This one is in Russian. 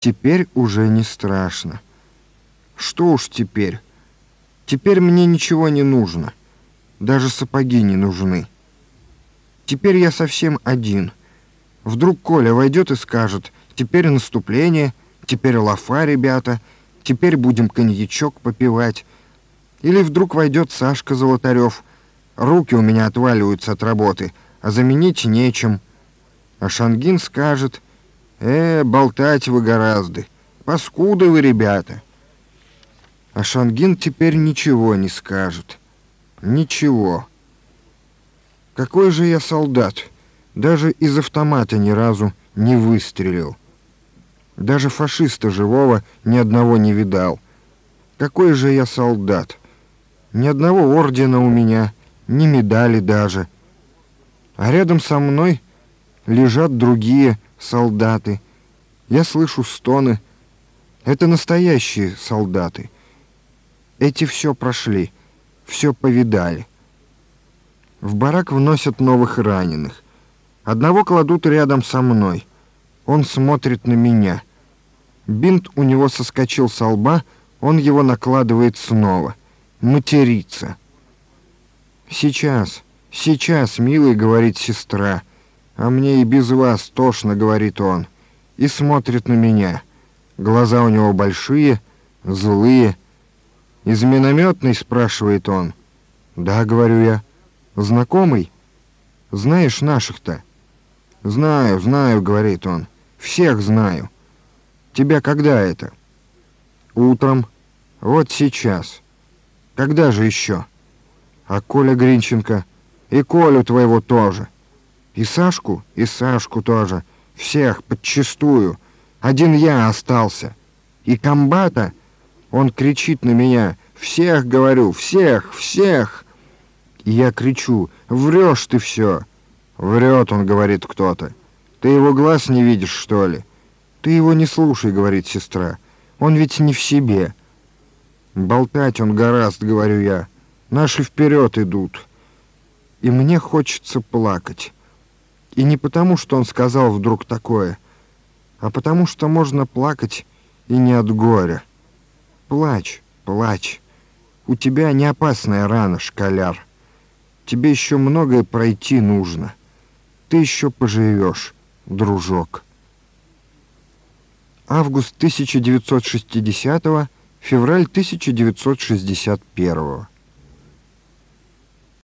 Теперь уже не страшно. Что уж теперь? Теперь мне ничего не нужно. Даже сапоги не нужны. Теперь я совсем один. Вдруг Коля войдет и скажет, теперь наступление, теперь лафа, ребята, теперь будем коньячок попивать. Или вдруг войдет Сашка Золотарев. Руки у меня отваливаются от работы, а заменить нечем. А Шангин скажет, э, болтать вы гораздо, паскуды вы, ребята. А Шангин теперь ничего не скажет. Ничего. Какой же я солдат? Даже из автомата ни разу не выстрелил. Даже фашиста живого ни одного не видал. Какой же я солдат? Ни одного ордена у меня, ни медали даже. А рядом со мной лежат другие солдаты. Я слышу стоны. Это настоящие солдаты. Эти все прошли, все повидали. В барак вносят новых раненых. Одного кладут рядом со мной. Он смотрит на меня. Бинт у него соскочил со лба, он его накладывает снова. Матерится. «Сейчас, сейчас, милый», — говорит сестра. «А мне и без вас тошно», — говорит он. И смотрит на меня. Глаза у него большие, злые. «Из минометной?» — спрашивает он. «Да», — говорю я. «Знакомый? Знаешь наших-то?» «Знаю, знаю», — говорит он. «Всех знаю». «Тебя когда это?» «Утром. Вот сейчас». «Когда же еще?» «А Коля Гринченко?» «И Колю твоего тоже». «И Сашку?» «И Сашку тоже. Всех, подчистую. Один я остался. И комбата?» Он кричит на меня. «Всех, говорю, всех, всех!» И я кричу. «Врешь ты все!» «Врет он», — говорит кто-то. «Ты его глаз не видишь, что ли?» «Ты его не слушай», — говорит сестра. «Он ведь не в себе». «Болтать он гораст», — говорю я. «Наши вперед идут». И мне хочется плакать. И не потому, что он сказал вдруг такое, а потому, что можно плакать и не от горя. Плачь, плачь. У тебя не опасная рана, школяр. Тебе еще многое пройти нужно. Ты еще поживешь, дружок. Август 1960 февраль 1961